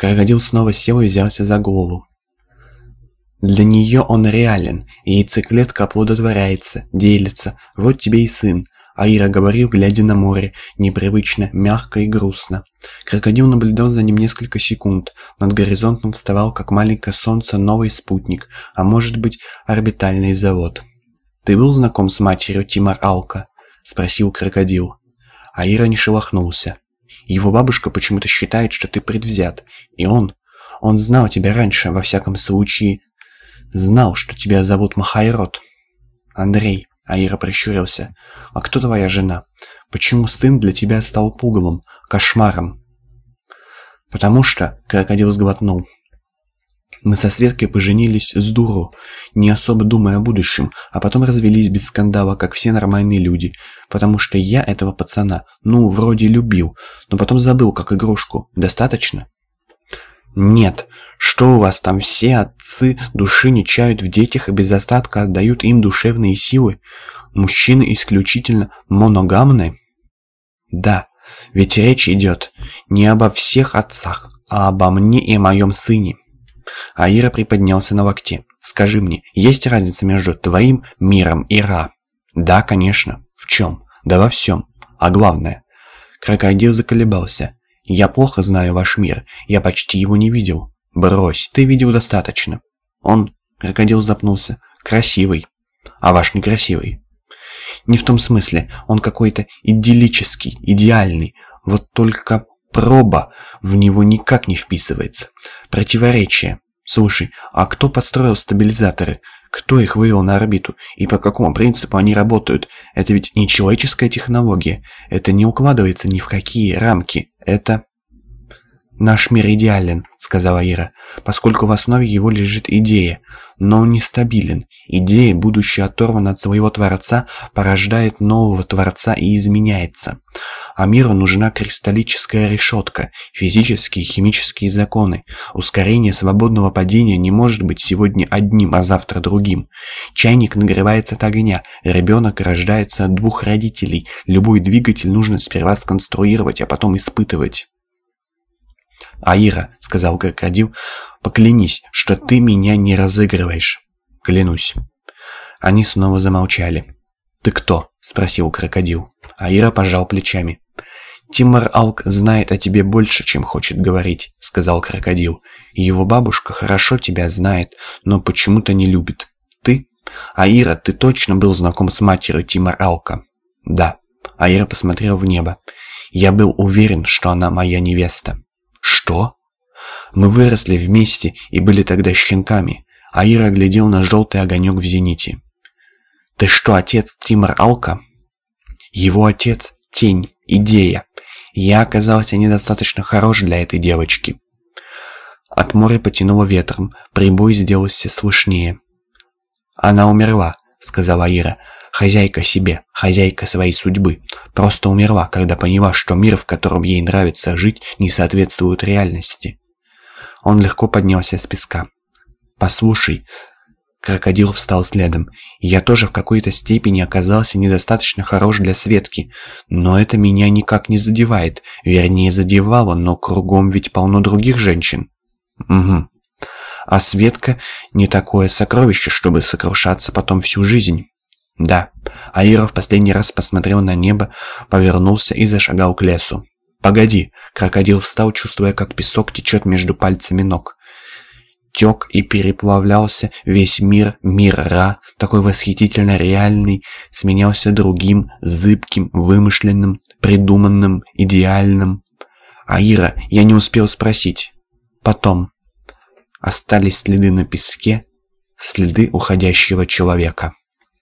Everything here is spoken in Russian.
Крокодил снова сел и взялся за голову. Для нее он реален, яйцеклетка оплодотворяется, делится, вот тебе и сын. Аира говорил, глядя на море, непривычно, мягко и грустно. Крокодил наблюдал за ним несколько секунд. Над горизонтом вставал, как маленькое солнце, новый спутник, а может быть, орбитальный завод. «Ты был знаком с матерью Тимар Алка?» — спросил крокодил. Аира не шелохнулся. «Его бабушка почему-то считает, что ты предвзят, и он... Он знал тебя раньше, во всяком случае, Знал, что тебя зовут Махайрод. Андрей, Аира прищурился. А кто твоя жена? Почему сын для тебя стал пугалом, кошмаром? Потому что, крокодил сглотнул. Мы со Светкой поженились с дуру, не особо думая о будущем, а потом развелись без скандала, как все нормальные люди, потому что я этого пацана, ну, вроде любил, но потом забыл, как игрушку. Достаточно? Нет, что у вас там все отцы души не чают в детях и без остатка отдают им душевные силы? Мужчины исключительно моногамны? Да, ведь речь идет не обо всех отцах, а обо мне и моем сыне. Аира приподнялся на локте. «Скажи мне, есть разница между твоим миром и Ра?» «Да, конечно. В чем?» «Да во всем. А главное...» Крокодил заколебался. Я плохо знаю ваш мир, я почти его не видел. Брось, ты видел достаточно. Он, крокодил запнулся, красивый. А ваш некрасивый. Не в том смысле, он какой-то идиллический, идеальный. Вот только проба в него никак не вписывается. Противоречие. Слушай, а кто построил стабилизаторы? Кто их вывел на орбиту? И по какому принципу они работают? Это ведь не человеческая технология. Это не укладывается ни в какие рамки. Это... «Наш мир идеален», — сказала Ира, «поскольку в основе его лежит идея. Но он нестабилен. Идея, будучи оторвана от своего Творца, порождает нового Творца и изменяется. А миру нужна кристаллическая решетка, физические и химические законы. Ускорение свободного падения не может быть сегодня одним, а завтра другим. Чайник нагревается от огня, ребенок рождается от двух родителей. Любой двигатель нужно сперва сконструировать, а потом испытывать. «Аира», — сказал крокодил, — «поклянись, что ты меня не разыгрываешь». «Клянусь». Они снова замолчали. «Ты кто?» — спросил крокодил. Аира пожал плечами. «Тимар Алк знает о тебе больше, чем хочет говорить», — сказал крокодил. «Его бабушка хорошо тебя знает, но почему-то не любит. Ты? Аира, ты точно был знаком с матерью Тимар Алка?» «Да». Аира посмотрел в небо. «Я был уверен, что она моя невеста». «Что?» «Мы выросли вместе и были тогда щенками», а Ира глядел на желтый огонек в зените. «Ты что, отец Тимар Алка?» «Его отец — тень, идея. Я оказался недостаточно хорош для этой девочки». От моря потянуло ветром, прибой сделался слышнее. «Она умерла», — сказала Ира. Хозяйка себе, хозяйка своей судьбы. Просто умерла, когда поняла, что мир, в котором ей нравится жить, не соответствует реальности. Он легко поднялся с песка. «Послушай», Крокодил встал следом. «Я тоже в какой-то степени оказался недостаточно хорош для Светки, но это меня никак не задевает. Вернее, задевало, но кругом ведь полно других женщин». «Угу. А Светка не такое сокровище, чтобы сокрушаться потом всю жизнь». «Да». Аира в последний раз посмотрел на небо, повернулся и зашагал к лесу. «Погоди!» Крокодил встал, чувствуя, как песок течет между пальцами ног. Тек и переплавлялся весь мир, мир Ра, такой восхитительно реальный, сменялся другим, зыбким, вымышленным, придуманным, идеальным. «Аира, я не успел спросить». «Потом». Остались следы на песке, следы уходящего человека.